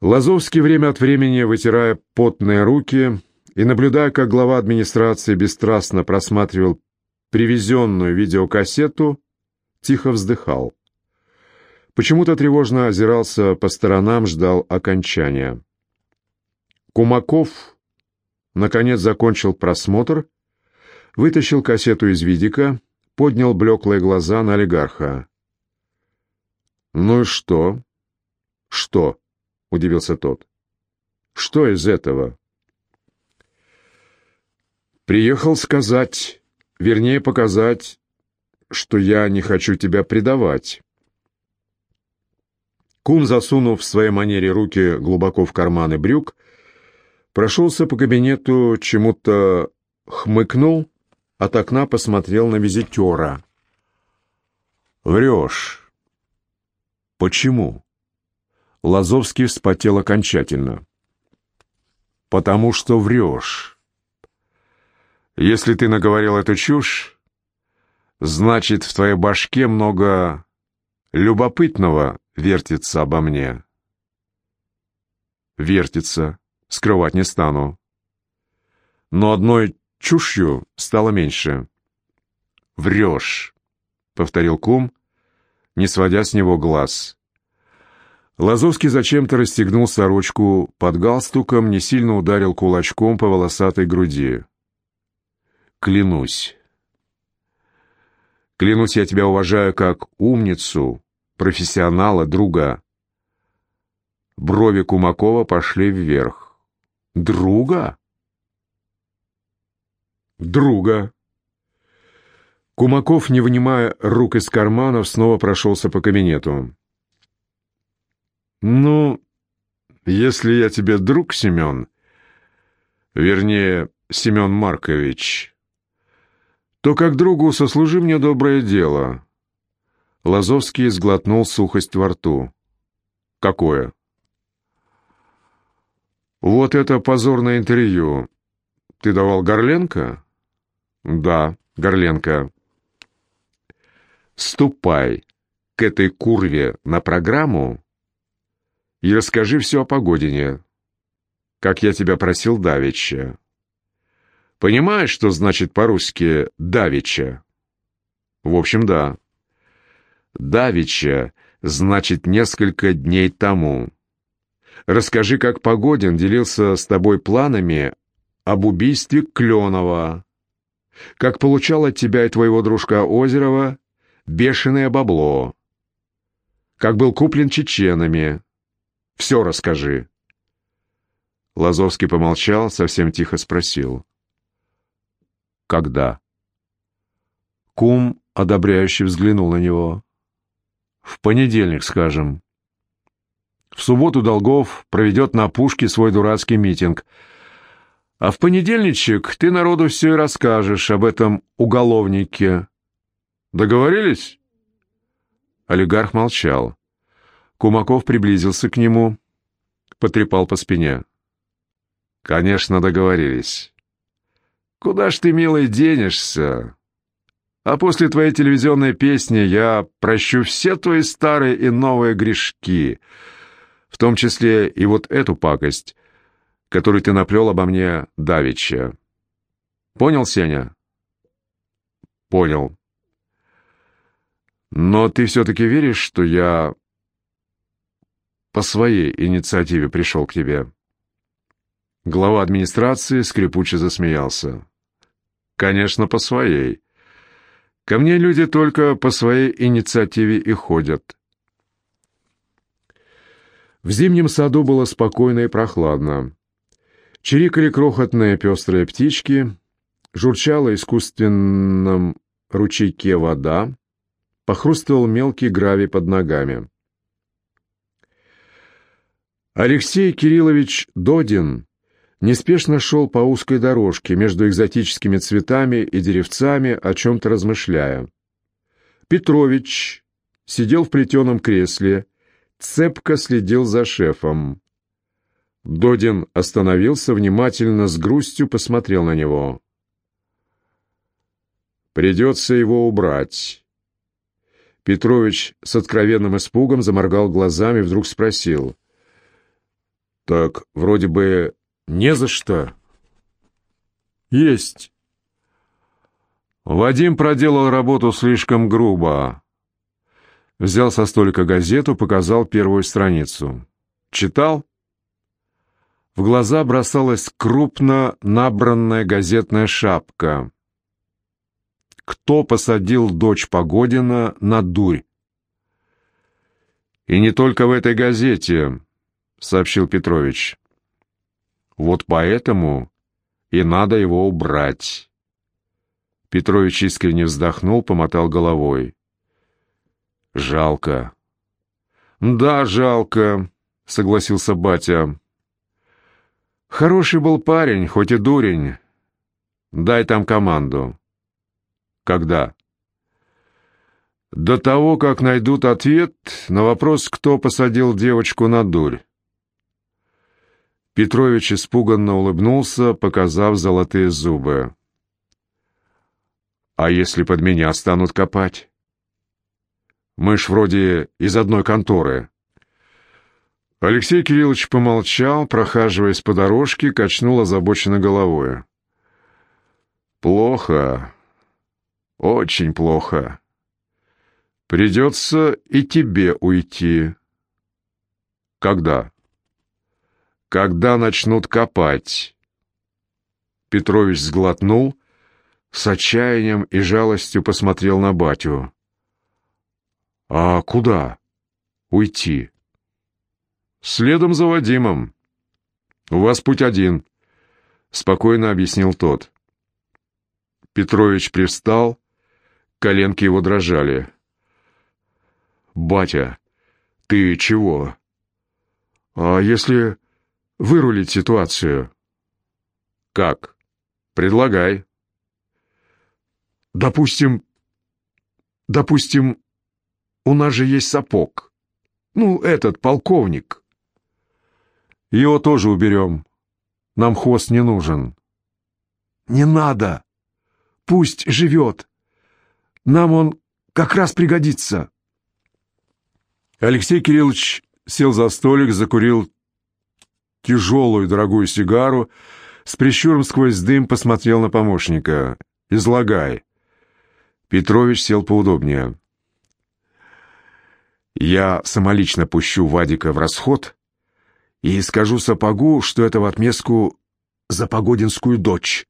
Лазовский время от времени, вытирая потные руки и наблюдая, как глава администрации бесстрастно просматривал привезенную видеокассету, тихо вздыхал. Почему-то тревожно озирался по сторонам, ждал окончания. Кумаков, наконец, закончил просмотр, вытащил кассету из видика, поднял блеклые глаза на олигарха. «Ну и что?» «Что?» — удивился тот. «Что из этого?» «Приехал сказать, вернее показать, что я не хочу тебя предавать». Кум, засунув в своей манере руки глубоко в карманы брюк, прошелся по кабинету, чему-то хмыкнул, от окна посмотрел на визитера. «Врешь». «Почему?» Лазовский вспотел окончательно. «Потому что врешь. Если ты наговорил эту чушь, значит, в твоей башке много любопытного вертится обо мне». «Вертится, скрывать не стану. Но одной чушью стало меньше». «Врешь», — повторил кум, не сводя с него глаз. Лазовский зачем-то расстегнул сорочку под галстуком, не сильно ударил кулачком по волосатой груди. «Клянусь. Клянусь, я тебя уважаю как умницу, профессионала, друга». Брови Кумакова пошли вверх. «Друга?» «Друга». Кумаков, не вынимая рук из карманов, снова прошелся по кабинету. «Ну, если я тебе друг, Семен, вернее, Семен Маркович, то как другу сослужи мне доброе дело». Лазовский сглотнул сухость во рту. «Какое?» «Вот это позорное интервью. Ты давал Горленко?» «Да, Горленко». «Ступай к этой курве на программу и расскажи все о погодине, как я тебя просил давеча. Понимаешь, что значит по-русски «давеча»? В общем, да. «Давеча» значит несколько дней тому. Расскажи, как Погодин делился с тобой планами об убийстве Кленова, как получал от тебя и твоего дружка Озерова бешеное бабло, как был куплен чеченами, все расскажи». Лазовский помолчал, совсем тихо спросил. «Когда?» Кум одобряюще взглянул на него. «В понедельник, скажем. В субботу Долгов проведет на пушке свой дурацкий митинг. А в понедельничек ты народу все и расскажешь об этом уголовнике. Договорились?» Олигарх молчал. Кумаков приблизился к нему, потрепал по спине. «Конечно, договорились. Куда ж ты, милый, денешься? А после твоей телевизионной песни я прощу все твои старые и новые грешки, в том числе и вот эту пакость, которую ты наплел обо мне давеча. Понял, Сеня?» «Понял. Но ты все-таки веришь, что я по своей инициативе пришел к тебе». Глава администрации скрипуче засмеялся. «Конечно, по своей. Ко мне люди только по своей инициативе и ходят». В зимнем саду было спокойно и прохладно. Чирикали крохотные пестрые птички, журчала искусственном ручейке вода, похрустывал мелкий гравий под ногами. Алексей Кириллович Додин неспешно шел по узкой дорожке между экзотическими цветами и деревцами, о чем-то размышляя. Петрович сидел в плетеном кресле, цепко следил за шефом. Додин остановился, внимательно, с грустью посмотрел на него. «Придется его убрать». Петрович с откровенным испугом заморгал глазами, вдруг спросил — Так вроде бы не за что. Есть. Вадим проделал работу слишком грубо. Взял со столика газету, показал первую страницу. Читал? В глаза бросалась крупно набранная газетная шапка. Кто посадил дочь Погодина на дурь? И не только в этой газете, сообщил Петрович. Вот поэтому и надо его убрать. Петрович искренне вздохнул, помотал головой. «Жалко». «Да, жалко», — согласился батя. «Хороший был парень, хоть и дурень. Дай там команду». «Когда?» «До того, как найдут ответ на вопрос, кто посадил девочку на дурь». Петрович испуганно улыбнулся, показав золотые зубы. А если под меня станут копать? Мы ж вроде из одной конторы. Алексей Кириллович помолчал, прохаживаясь по дорожке, качнул озабоченно головой. «Плохо. Очень плохо. Придется и тебе уйти». «Когда?» «Когда начнут копать». Петрович сглотнул, с отчаянием и жалостью посмотрел на батю. «А куда? Уйти?» «Следом за Вадимом. У вас путь один», — спокойно объяснил тот. Петрович привстал, коленки его дрожали. «Батя, ты чего? А если вырулить ситуацию?» «Как? Предлагай». Допустим, допустим, у нас же есть сапог. Ну, этот, полковник. Его тоже уберем. Нам хвост не нужен. Не надо. Пусть живет. Нам он как раз пригодится. Алексей Кириллович сел за столик, закурил тяжелую дорогую сигару, с прищуром сквозь дым посмотрел на помощника. «Излагай». Петрович сел поудобнее. «Я самолично пущу Вадика в расход и скажу Сапогу, что это в отместку за Погодинскую дочь».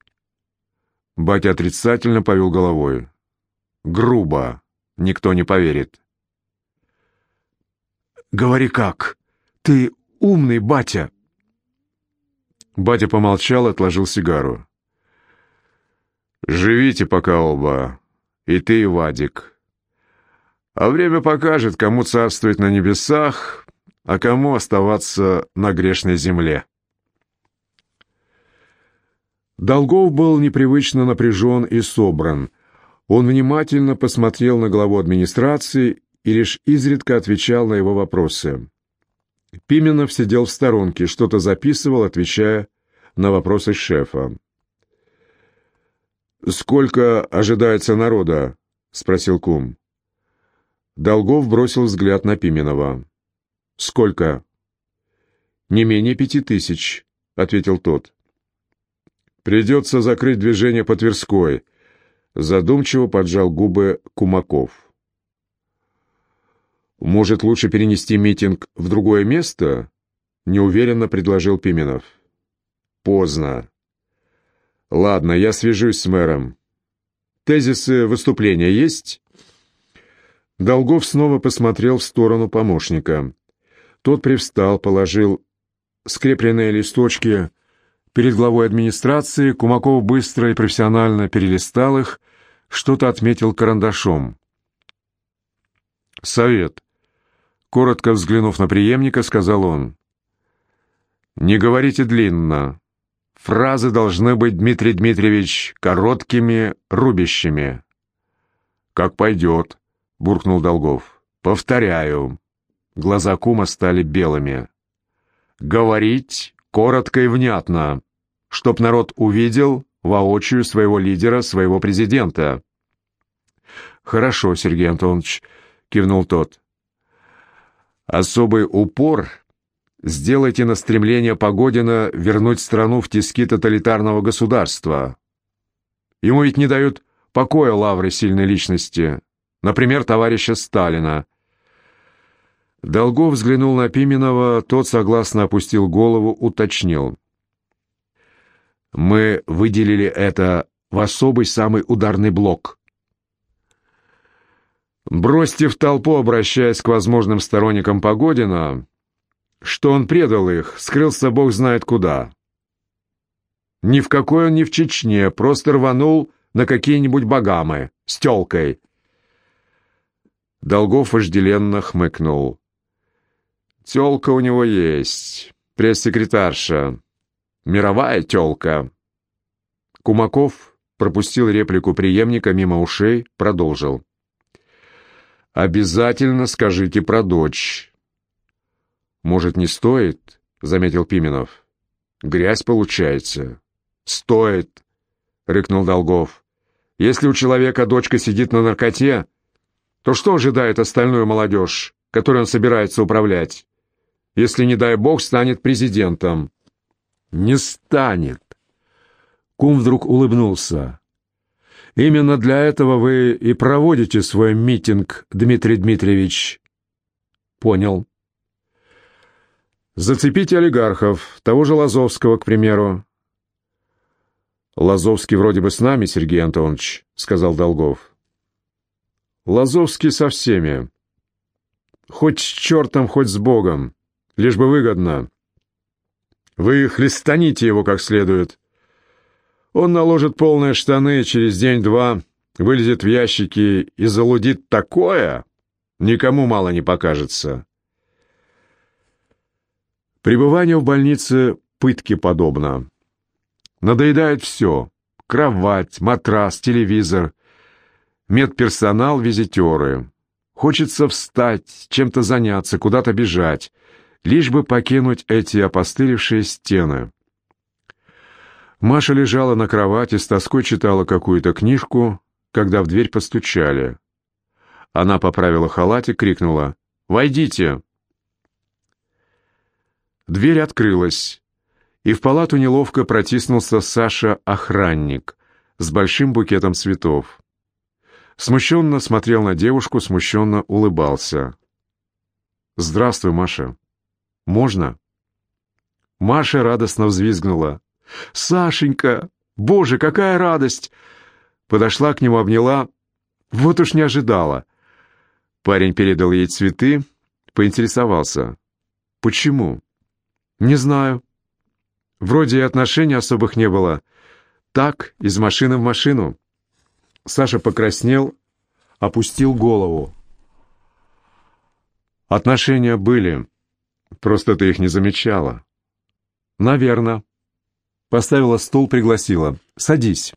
Батя отрицательно повел головой. «Грубо. Никто не поверит». «Говори как. Ты умный, батя». Батя помолчал и отложил сигару. «Живите пока оба. И ты, Вадик. А время покажет, кому царствовать на небесах, а кому оставаться на грешной земле. Долгов был непривычно напряжен и собран. Он внимательно посмотрел на главу администрации и лишь изредка отвечал на его вопросы. Пименов сидел в сторонке, что-то записывал, отвечая на вопросы шефа. «Сколько ожидается народа?» — спросил кум. Долгов бросил взгляд на Пименова. «Сколько?» «Не менее пяти тысяч», — ответил тот. «Придется закрыть движение по Тверской», — задумчиво поджал губы Кумаков. «Может, лучше перенести митинг в другое место?» — неуверенно предложил Пименов. «Поздно. Ладно, я свяжусь с мэром. Тезисы выступления есть? Долгов снова посмотрел в сторону помощника. Тот привстал, положил скрепленные листочки перед главой администрации, Кумаков быстро и профессионально перелистал их, что-то отметил карандашом. «Совет», — коротко взглянув на преемника, сказал он. «Не говорите длинно. Фразы должны быть, Дмитрий Дмитриевич, короткими, рубящими. «Как пойдет», — буркнул Долгов. «Повторяю». Глаза кума стали белыми. «Говорить коротко и внятно, чтоб народ увидел воочию своего лидера, своего президента». «Хорошо, Сергей Антонович», — кивнул тот. «Особый упор сделайте на стремление Погодина вернуть страну в тиски тоталитарного государства. Ему ведь не дают покоя лавры сильной личности, например, товарища Сталина. Долгов взглянул на Пименова, тот согласно опустил голову, уточнил. «Мы выделили это в особый самый ударный блок». Бросьте в толпу, обращаясь к возможным сторонникам Погодина, что он предал их, скрылся бог знает куда. Ни в какой он не в Чечне, просто рванул на какие-нибудь богамы с тёлкой. Долгов вожделенно хмыкнул. Тёлка у него есть, пресс-секретарша. Мировая тёлка. Кумаков пропустил реплику преемника мимо ушей, продолжил. «Обязательно скажите про дочь». «Может, не стоит?» — заметил Пименов. «Грязь получается». «Стоит», — рыкнул Долгов. «Если у человека дочка сидит на наркоте, то что ожидает остальную молодежь, которой он собирается управлять? если, не дай бог, станет президентом. Не станет. Кум вдруг улыбнулся. Именно для этого вы и проводите свой митинг, Дмитрий Дмитриевич. Понял. Зацепите олигархов, того же Лазовского, к примеру. Лазовский вроде бы с нами, Сергей Антонович, сказал Долгов. Лазовский со всеми. Хоть с чертом, хоть с Богом лишь бы выгодно. Вы хлестаните его как следует. Он наложит полные штаны, через день-два вылезет в ящики и залудит такое, никому мало не покажется. Пребывание в больнице пытке подобно. Надоедает все. Кровать, матрас, телевизор, медперсонал, визитеры. Хочется встать, чем-то заняться, куда-то бежать лишь бы покинуть эти опостылевшие стены. Маша лежала на кровати, с тоской читала какую-то книжку, когда в дверь постучали. Она поправила халат и крикнула «Войдите!». Дверь открылась, и в палату неловко протиснулся Саша-охранник с большим букетом цветов. Смущенно смотрел на девушку, смущенно улыбался. «Здравствуй, Маша». Можно?» Маша радостно взвизгнула. «Сашенька! Боже, какая радость!» Подошла к нему, обняла. Вот уж не ожидала. Парень передал ей цветы, поинтересовался. «Почему?» «Не знаю. Вроде и отношений особых не было. Так, из машины в машину». Саша покраснел, опустил голову. Отношения были. Просто ты их не замечала. Наверно. Поставила стул, пригласила. Садись.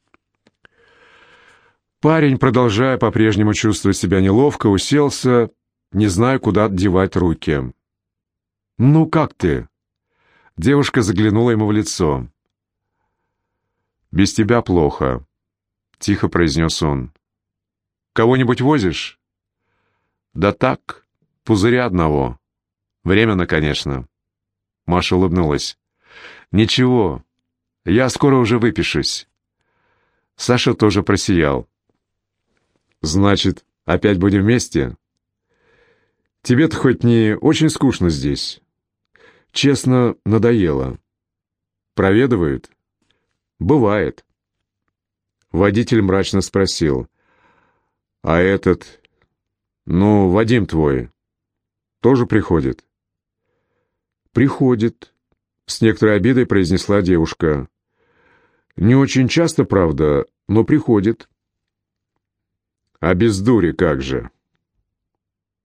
Парень, продолжая по-прежнему чувствовать себя неловко, уселся, не зная, куда девать руки. «Ну, как ты?» Девушка заглянула ему в лицо. «Без тебя плохо», — тихо произнес он. «Кого-нибудь возишь?» «Да так, пузыря одного». Временно, конечно. Маша улыбнулась. Ничего, я скоро уже выпишусь. Саша тоже просиял. Значит, опять будем вместе? Тебе-то хоть не очень скучно здесь? Честно, надоело. Проведывают? Бывает. Водитель мрачно спросил. А этот... Ну, Вадим твой, тоже приходит? «Приходит», — с некоторой обидой произнесла девушка. «Не очень часто, правда, но приходит». «А без дури как же?»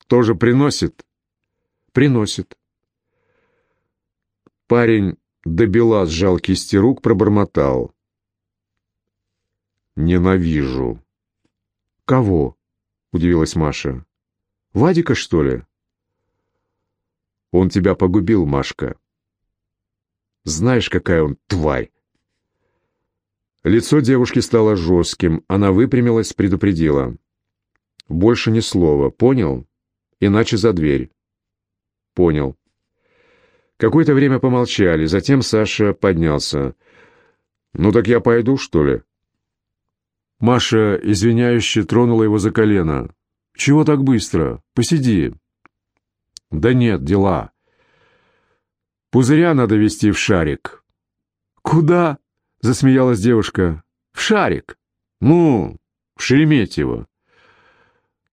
«Тоже приносит?» «Приносит». Парень добела сжал кисти рук, пробормотал. «Ненавижу». «Кого?» — удивилась Маша. «Вадика, что ли?» Он тебя погубил, Машка. Знаешь, какая он тварь!» Лицо девушки стало жестким. Она выпрямилась, предупредила. «Больше ни слова. Понял? Иначе за дверь». «Понял». Какое-то время помолчали, затем Саша поднялся. «Ну так я пойду, что ли?» Маша, извиняюще, тронула его за колено. «Чего так быстро? Посиди». «Да нет, дела. Пузыря надо вести в шарик». «Куда?» — засмеялась девушка. «В шарик». «Ну, в Шереметьево».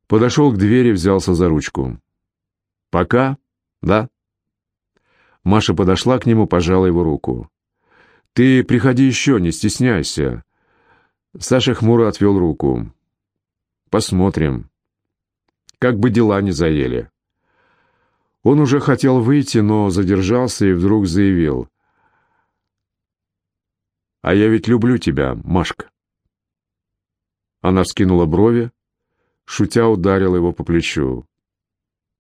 Подошел к двери, взялся за ручку. «Пока? Да?» Маша подошла к нему, пожала его руку. «Ты приходи еще, не стесняйся». Саша хмуро отвел руку. «Посмотрим. Как бы дела не заели». Он уже хотел выйти, но задержался и вдруг заявил. «А я ведь люблю тебя, Машка». Она вскинула брови, шутя ударила его по плечу.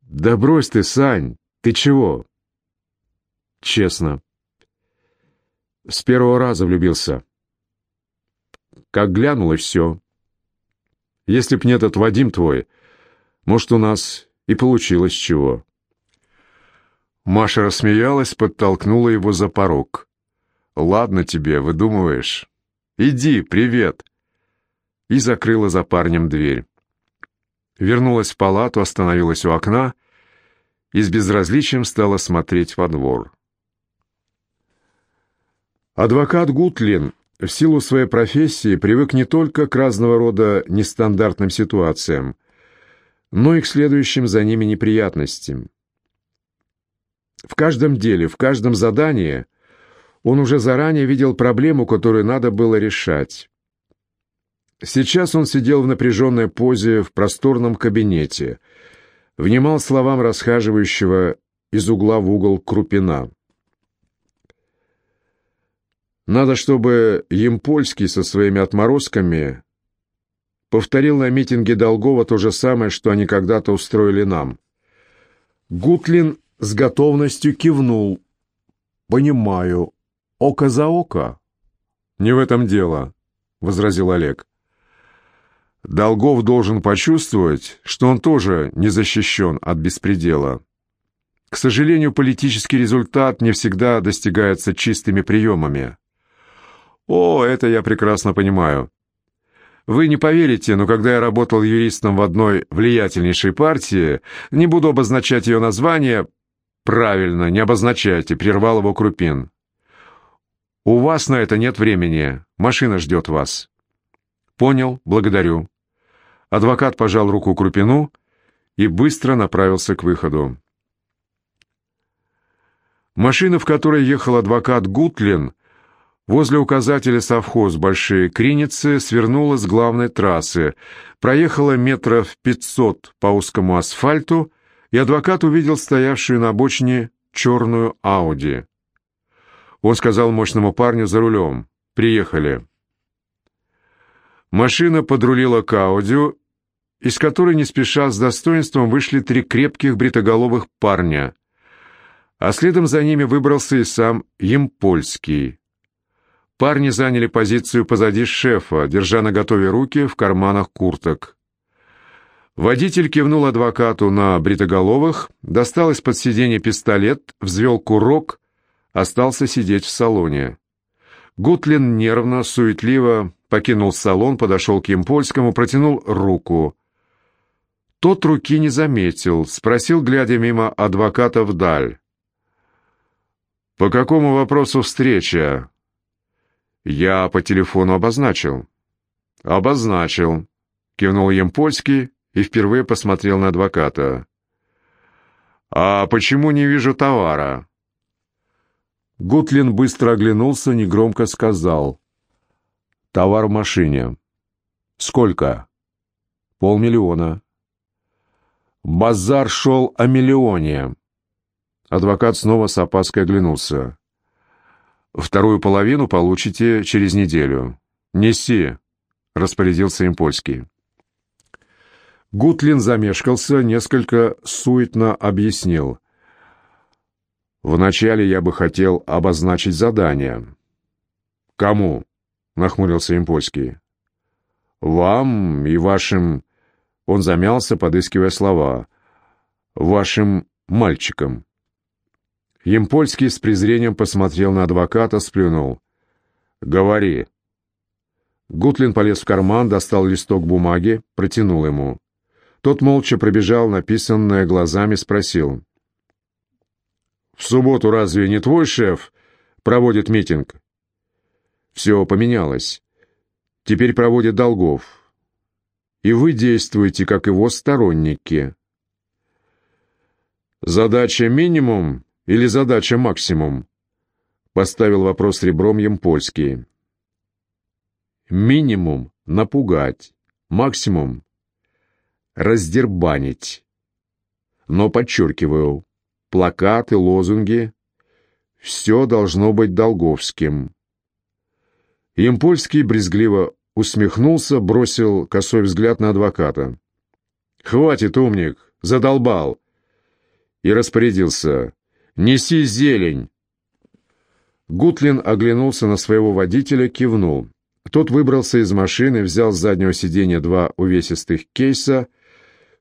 «Да брось ты, Сань, ты чего?» честно. С первого раза влюбился. Как глянул, и все. Если б не этот Вадим твой, может, у нас и получилось чего. Маша рассмеялась, подтолкнула его за порог. «Ладно тебе, выдумываешь. Иди, привет!» И закрыла за парнем дверь. Вернулась в палату, остановилась у окна и с безразличием стала смотреть во двор. Адвокат Гутлин в силу своей профессии привык не только к разного рода нестандартным ситуациям, но и к следующим за ними неприятностям. В каждом деле, в каждом задании он уже заранее видел проблему, которую надо было решать. Сейчас он сидел в напряженной позе в просторном кабинете, внимал словам расхаживающего из угла в угол Крупина. Надо, чтобы Емпольский со своими отморозками повторил на митинге Долгова то же самое, что они когда-то устроили нам. Гутлин с готовностью кивнул. «Понимаю. Око за око?» «Не в этом дело», — возразил Олег. Долгов должен почувствовать, что он тоже не защищен от беспредела. К сожалению, политический результат не всегда достигается чистыми приемами. «О, это я прекрасно понимаю. Вы не поверите, но когда я работал юристом в одной влиятельнейшей партии, не буду обозначать ее название, правильно, не обозначайте, прервал его Крупин. У вас на это нет времени, машина ждет вас. Понял, благодарю. Адвокат пожал руку Крупину и быстро направился к выходу. Машина, в которой ехал адвокат Гутлин, Возле указателя совхоз «Большие Криницы» свернула с главной трассы, проехала метров пятьсот по узкому асфальту, и адвокат увидел стоявшую на обочине черную «Ауди». Он сказал мощному парню за рулем «Приехали». Машина подрулила к «Аудио», из которой не спеша с достоинством вышли три крепких бритоголовых парня, а следом за ними выбрался и сам Емпольский. Парни заняли позицию позади шефа, держа наготове руки в карманах курток. Водитель кивнул адвокату на бритоголовых, достал из-под сиденья пистолет, взвел курок, остался сидеть в салоне. Гутлин нервно, суетливо покинул салон, подошел к Емпольскому, протянул руку. Тот руки не заметил, спросил, глядя мимо адвоката вдаль. «По какому вопросу встреча?» «Я по телефону обозначил». «Обозначил», — кивнул Емпольский и впервые посмотрел на адвоката. «А почему не вижу товара?» Гутлин быстро оглянулся, негромко сказал. «Товар в машине». «Сколько?» «Полмиллиона». «Базар шел о миллионе». Адвокат снова с опаской оглянулся. Вторую половину получите через неделю. Неси, распорядился им польский. Гутлин замешкался, несколько суетно объяснил. Вначале я бы хотел обозначить задание. Кому? нахмурился Импольский. Вам и вашим... Он замялся, подыскивая слова. Вашим мальчикам. Емпольский с презрением посмотрел на адвоката, сплюнул. «Говори». Гутлин полез в карман, достал листок бумаги, протянул ему. Тот молча пробежал написанное глазами, спросил. «В субботу разве не твой шеф проводит митинг?» «Все поменялось. Теперь проводит Долгов. И вы действуете, как его сторонники». «Задача минимум или задача максимум?» — поставил вопрос ребром Емпольский. «Минимум — напугать, максимум — раздербанить. Но, подчеркиваю, плакаты, лозунги — все должно быть долговским». Емпольский брезгливо усмехнулся, бросил косой взгляд на адвоката. «Хватит, умник, задолбал!» И распорядился. Неси зелень!» Гутлин оглянулся на своего водителя, кивнул. Тот выбрался из машины, взял с заднего сиденья два увесистых кейса,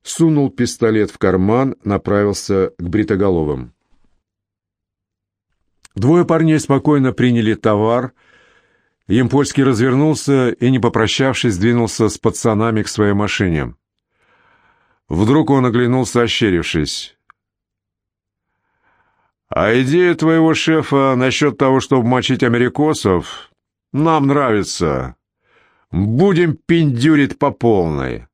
сунул пистолет в карман, направился к бритоголовым. Двое парней спокойно приняли товар. Емпольский развернулся и, не попрощавшись, двинулся с пацанами к своей машине. Вдруг он оглянулся, ощерившись. А идея твоего шефа насчет того, чтобы мочить америкосов, нам нравится. Будем пиндюрить по полной».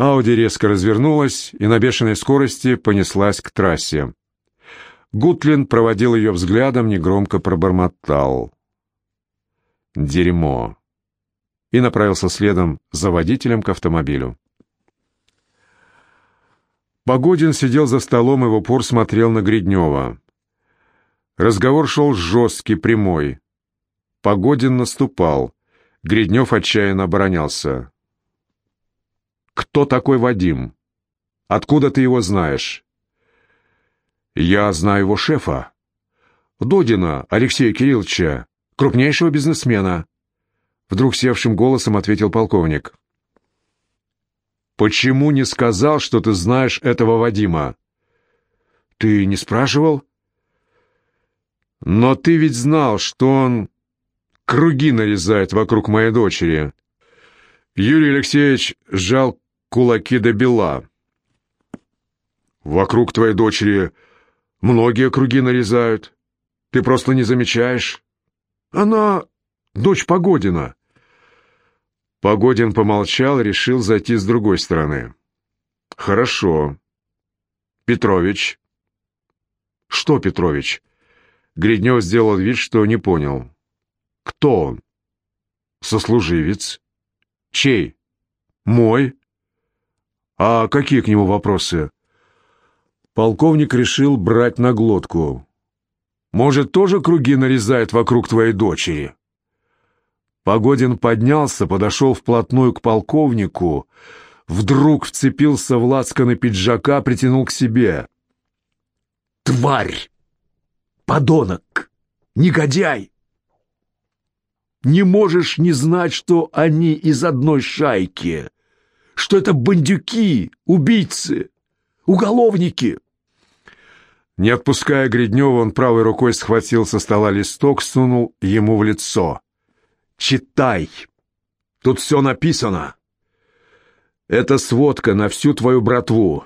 Ауди резко развернулась и на бешеной скорости понеслась к трассе. Гутлин проводил ее взглядом, негромко пробормотал. «Дерьмо!» и направился следом за водителем к автомобилю. Погодин сидел за столом и в упор смотрел на Гриднева. Разговор шел жесткий, прямой. Погодин наступал. Гриднев отчаянно оборонялся. «Кто такой Вадим? Откуда ты его знаешь?» «Я знаю его шефа. Додина Алексея Кирилловича, крупнейшего бизнесмена». Вдруг севшим голосом ответил полковник. Почему не сказал, что ты знаешь этого Вадима? Ты не спрашивал? Но ты ведь знал, что он круги нарезает вокруг моей дочери. Юрий Алексеевич сжал кулаки до бела. Вокруг твоей дочери многие круги нарезают. Ты просто не замечаешь. Она дочь Погодина. Погодин помолчал, решил зайти с другой стороны. «Хорошо. Петрович». «Что Петрович?» Гриднев сделал вид, что не понял. «Кто он?» «Сослуживец». «Чей?» «Мой». «А какие к нему вопросы?» Полковник решил брать на глотку. «Может, тоже круги нарезает вокруг твоей дочери?» Погодин поднялся, подошел вплотную к полковнику, вдруг вцепился в лацканы пиджака, притянул к себе. «Тварь! Подонок! Негодяй! Не можешь не знать, что они из одной шайки, что это бандюки, убийцы, уголовники!» Не отпуская Гриднева, он правой рукой схватил со стола листок, сунул ему в лицо. Читай. Тут все написано. Это сводка на всю твою братву.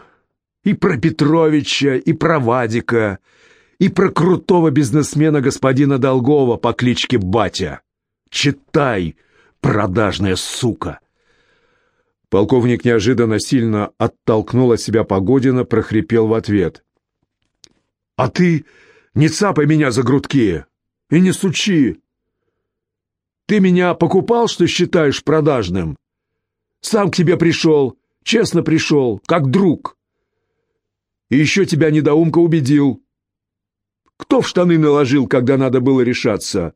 И про Петровича, и про Вадика, и про крутого бизнесмена господина Долгова по кличке Батя. Читай, продажная сука. Полковник неожиданно сильно оттолкнул от себя Погодина, прохрипел в ответ. «А ты не цапай меня за грудки и не сучи!» Ты меня покупал, что считаешь продажным? Сам к тебе пришел, честно пришел, как друг. И еще тебя недоумка убедил. Кто в штаны наложил, когда надо было решаться?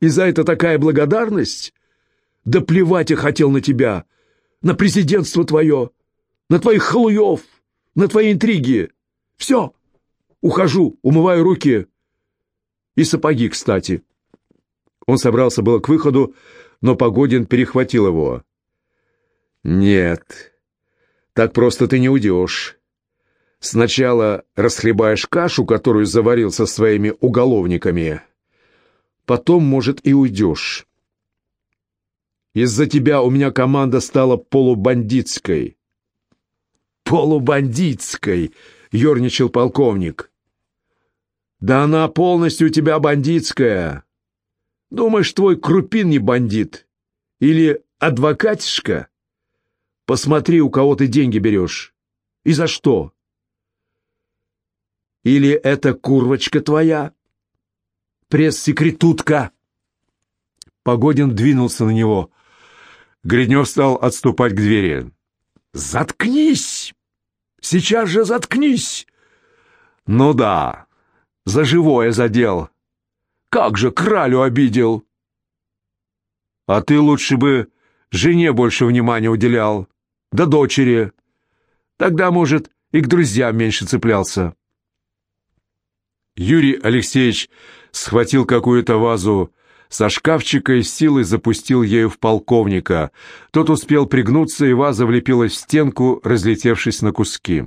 И за это такая благодарность? Да плевать я хотел на тебя, на президентство твое, на твоих халуев, на твои интриги. Все, ухожу, умываю руки. И сапоги, кстати. Он собрался было к выходу, но Погодин перехватил его. «Нет, так просто ты не уйдешь. Сначала расхлебаешь кашу, которую заварил со своими уголовниками, потом, может, и уйдешь. Из-за тебя у меня команда стала полубандитской. Полубандитской, ерничал полковник. Да она полностью у тебя бандитская. Думаешь, твой Крупин не бандит? Или адвокатишка? Посмотри, у кого ты деньги берешь. И за что? Или это курвочка твоя? Пресс-секретутка!» Погодин двинулся на него. Гриднев стал отступать к двери. «Заткнись! Сейчас же заткнись!» «Ну да, за живое задел. Как же кралю обидел!» «А ты лучше бы жене больше внимания уделял, да дочери. Тогда, может, и к друзьям меньше цеплялся». Юрий Алексеевич схватил какую-то вазу со шкафчика и силой запустил ею в полковника. Тот успел пригнуться, и ваза влепилась в стенку, разлетевшись на куски.